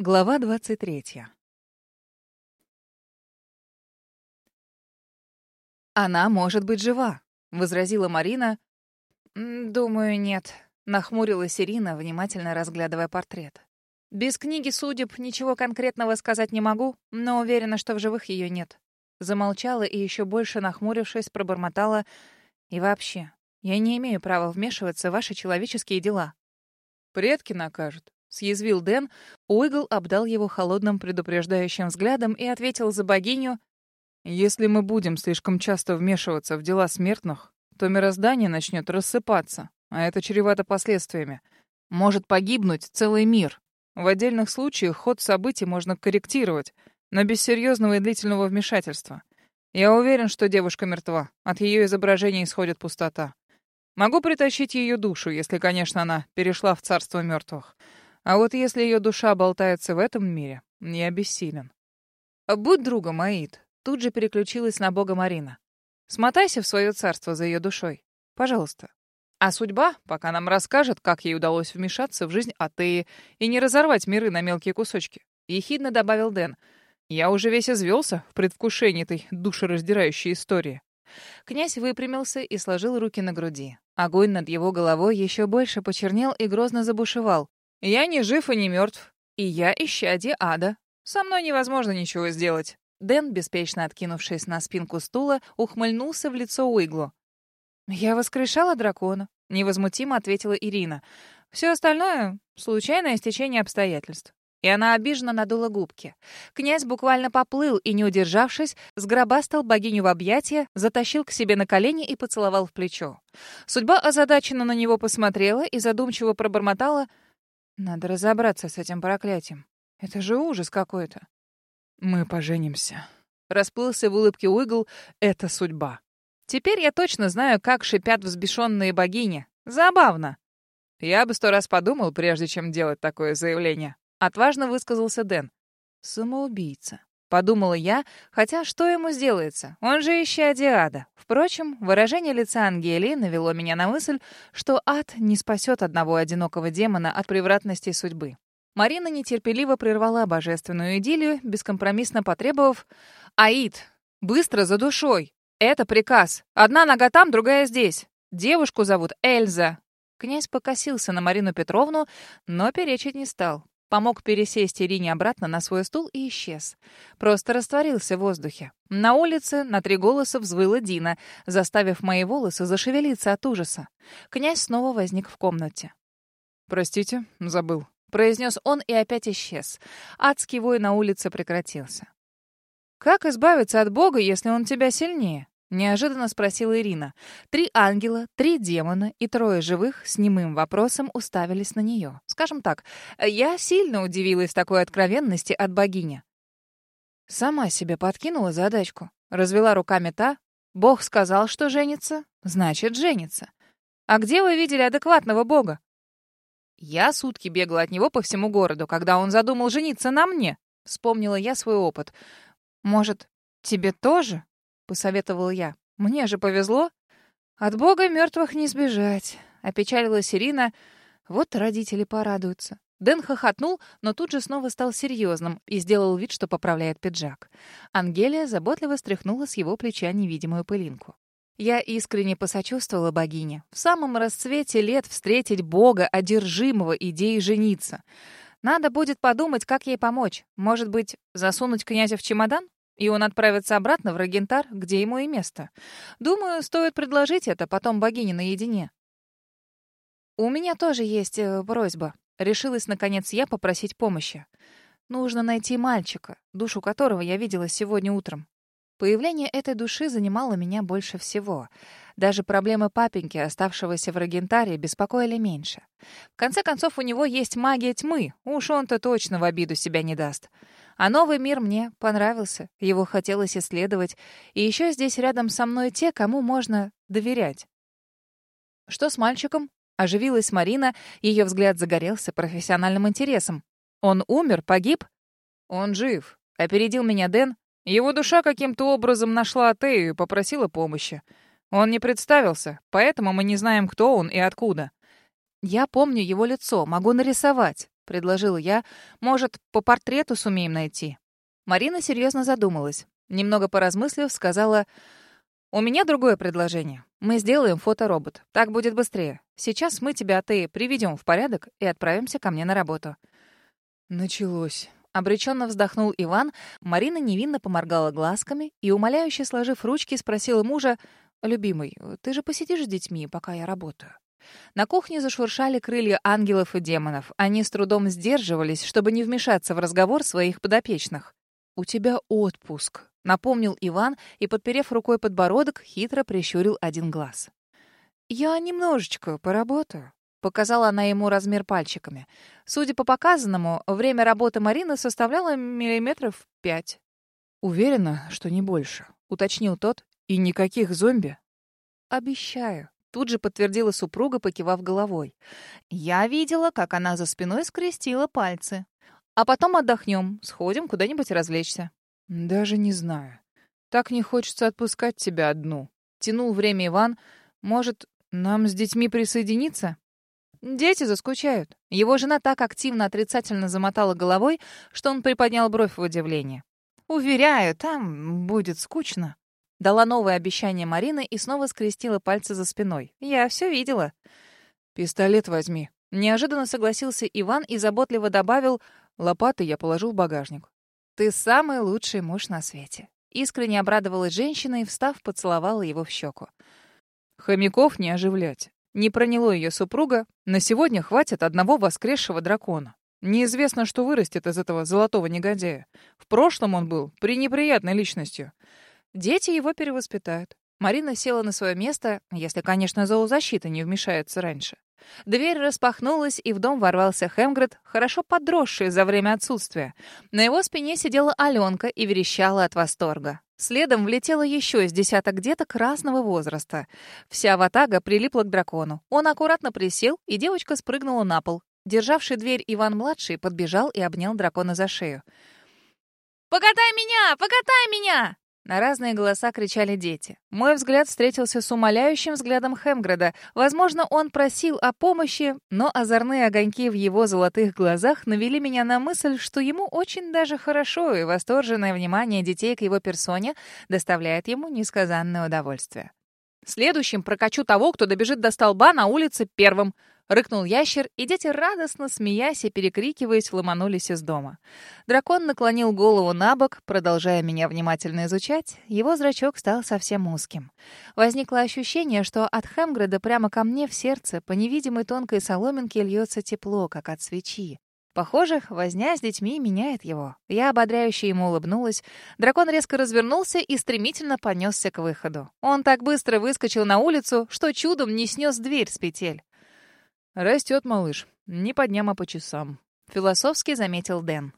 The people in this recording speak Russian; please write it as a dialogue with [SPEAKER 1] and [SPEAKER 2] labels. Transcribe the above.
[SPEAKER 1] Глава 23. «Она может быть жива», — возразила Марина. «Думаю, нет», — нахмурилась Ирина, внимательно разглядывая портрет. «Без книги судеб ничего конкретного сказать не могу, но уверена, что в живых ее нет». Замолчала и еще больше нахмурившись, пробормотала. «И вообще, я не имею права вмешиваться в ваши человеческие дела». «Предки накажут», — съязвил Дэн. Уигл обдал его холодным предупреждающим взглядом и ответил за богиню. «Если мы будем слишком часто вмешиваться в дела смертных, то мироздание начнет рассыпаться, а это чревато последствиями. Может погибнуть целый мир. В отдельных случаях ход событий можно корректировать, но без серьезного и длительного вмешательства. Я уверен, что девушка мертва. От ее изображения исходит пустота. Могу притащить ее душу, если, конечно, она перешла в царство мертвых. А вот если ее душа болтается в этом мире, я бессилен. Будь другом, Аид. Тут же переключилась на бога Марина. Смотайся в свое царство за ее душой. Пожалуйста. А судьба пока нам расскажет, как ей удалось вмешаться в жизнь Атеи и не разорвать миры на мелкие кусочки. Ехидно добавил Дэн. Я уже весь извелся в предвкушении этой душераздирающей истории. Князь выпрямился и сложил руки на груди. Огонь над его головой еще больше почернел и грозно забушевал. Я не жив и не мертв. И я исчадие ада. Со мной невозможно ничего сделать. Дэн, беспечно откинувшись на спинку стула, ухмыльнулся в лицо Уиглу. «Я воскрешала дракона», — невозмутимо ответила Ирина. «Все остальное — случайное стечение обстоятельств». И она обиженно надула губки. Князь буквально поплыл и, не удержавшись, сгробастал богиню в объятия, затащил к себе на колени и поцеловал в плечо. Судьба озадаченно на него посмотрела и задумчиво пробормотала — надо разобраться с этим проклятием. Это же ужас какой-то. Мы поженимся. Расплылся в улыбке Уигл. Это судьба. Теперь я точно знаю, как шипят взбешенные богини. Забавно. Я бы сто раз подумал, прежде чем делать такое заявление. Отважно высказался Дэн. Самоубийца. Подумала я, хотя что ему сделается? Он же ища Диада. Впрочем, выражение лица Ангелии навело меня на мысль, что ад не спасет одного одинокого демона от превратностей судьбы. Марина нетерпеливо прервала божественную идиллию, бескомпромиссно потребовав «Аид, быстро за душой! Это приказ! Одна нога там, другая здесь! Девушку зовут Эльза!» Князь покосился на Марину Петровну, но перечить не стал. Помог пересесть Ирине обратно на свой стул и исчез. Просто растворился в воздухе. На улице на три голоса взвыла Дина, заставив мои волосы зашевелиться от ужаса. Князь снова возник в комнате. «Простите, забыл», — произнес он и опять исчез. Адский вой на улице прекратился. «Как избавиться от Бога, если он тебя сильнее?» Неожиданно спросила Ирина. Три ангела, три демона и трое живых с немым вопросом уставились на нее. Скажем так, я сильно удивилась такой откровенности от богини. Сама себе подкинула задачку. Развела руками та. Бог сказал, что женится, значит, женится. А где вы видели адекватного бога? Я сутки бегала от него по всему городу, когда он задумал жениться на мне. Вспомнила я свой опыт. Может, тебе тоже? Посоветовал я. Мне же повезло. От бога мертвых не сбежать. Опечалилась Ирина. Вот родители порадуются. Дэн хохотнул, но тут же снова стал серьезным и сделал вид, что поправляет пиджак. Ангелия заботливо стряхнула с его плеча невидимую пылинку. Я искренне посочувствовала богине. В самом расцвете лет встретить бога, одержимого идеей жениться. Надо будет подумать, как ей помочь. Может быть, засунуть князя в чемодан? И он отправится обратно в Рагентар, где ему и место. Думаю, стоит предложить это потом богине наедине. У меня тоже есть э, просьба. Решилась, наконец, я попросить помощи. Нужно найти мальчика, душу которого я видела сегодня утром. Появление этой души занимало меня больше всего. Даже проблемы папеньки, оставшегося в Рагентаре, беспокоили меньше. В конце концов, у него есть магия тьмы. Уж он-то точно в обиду себя не даст. А новый мир мне понравился, его хотелось исследовать, и еще здесь рядом со мной те, кому можно доверять. «Что с мальчиком?» — оживилась Марина, ее взгляд загорелся профессиональным интересом. «Он умер, погиб?» «Он жив», — опередил меня Дэн. Его душа каким-то образом нашла Тею и попросила помощи. Он не представился, поэтому мы не знаем, кто он и откуда. Я помню его лицо, могу нарисовать. Предложила я. «Может, по портрету сумеем найти?» Марина серьезно задумалась. Немного поразмыслив, сказала, «У меня другое предложение. Мы сделаем фоторобот. Так будет быстрее. Сейчас мы тебя, ты, приведем в порядок и отправимся ко мне на работу».
[SPEAKER 2] Началось.
[SPEAKER 1] Обреченно вздохнул Иван. Марина невинно поморгала глазками и, умоляюще сложив ручки, спросила мужа, «Любимый, ты же посидишь с детьми, пока я работаю?» На кухне зашуршали крылья ангелов и демонов. Они с трудом сдерживались, чтобы не вмешаться в разговор своих подопечных. «У тебя отпуск», — напомнил Иван и, подперев рукой подбородок, хитро прищурил один глаз. «Я немножечко поработаю», — показала она ему размер пальчиками. Судя по показанному, время работы Марины составляло миллиметров пять.
[SPEAKER 2] «Уверена, что не больше», — уточнил тот. «И никаких зомби?»
[SPEAKER 1] «Обещаю», Тут же подтвердила супруга, покивав головой. Я видела, как она за спиной скрестила пальцы. А потом отдохнем, сходим куда-нибудь развлечься.
[SPEAKER 2] Даже не знаю. Так не хочется отпускать тебя одну.
[SPEAKER 1] Тянул время Иван. Может, нам с детьми присоединиться? Дети заскучают. Его жена так активно отрицательно замотала головой, что он приподнял бровь в удивлении. Уверяю, там будет скучно. Дала новое обещание Марина и снова скрестила пальцы за спиной. «Я все видела».
[SPEAKER 2] «Пистолет возьми».
[SPEAKER 1] Неожиданно согласился Иван и заботливо добавил,
[SPEAKER 2] «Лопаты я положу в багажник».
[SPEAKER 1] «Ты самый лучший муж на свете». Искренне обрадовалась женщина и, встав, поцеловала его в щеку.
[SPEAKER 2] «Хомяков не оживлять». Не проняло ее супруга. На сегодня хватит одного воскресшего дракона. Неизвестно, что вырастет из этого золотого негодяя. В прошлом он был пренеприятной личностью.
[SPEAKER 1] Дети его перевоспитают. Марина села на свое место, если, конечно, зоозащита не вмешается раньше. Дверь распахнулась, и в дом ворвался Хемгред, хорошо подросший за время отсутствия. На его спине сидела Аленка и верещала от восторга. Следом влетело еще из десяток деток разного возраста. Вся ватага прилипла к дракону. Он аккуратно присел, и девочка спрыгнула на пол. Державший дверь Иван-младший подбежал и обнял дракона за шею. «Покатай меня! Покатай меня!» На разные голоса кричали дети. Мой взгляд встретился с умоляющим взглядом Хемгреда. Возможно, он просил о помощи, но озорные огоньки в его золотых глазах навели меня на мысль, что ему очень даже хорошо, и восторженное внимание детей к его персоне доставляет ему несказанное удовольствие. Следующим прокачу того, кто добежит до столба на улице первым. Рыкнул ящер, и дети, радостно смеясь и перекрикиваясь, ломанулись из дома. Дракон наклонил голову на бок, продолжая меня внимательно изучать. Его зрачок стал совсем узким. Возникло ощущение, что от Хемгреда прямо ко мне в сердце по невидимой тонкой соломинке льется тепло, как от свечи. Похоже, возня с детьми меняет его. Я ободряюще ему улыбнулась. Дракон резко развернулся и стремительно понесся к выходу. Он так быстро выскочил на улицу, что чудом не снес дверь с петель.
[SPEAKER 2] «Растет малыш. Не по дням, а по часам», —
[SPEAKER 1] философски заметил Дэн.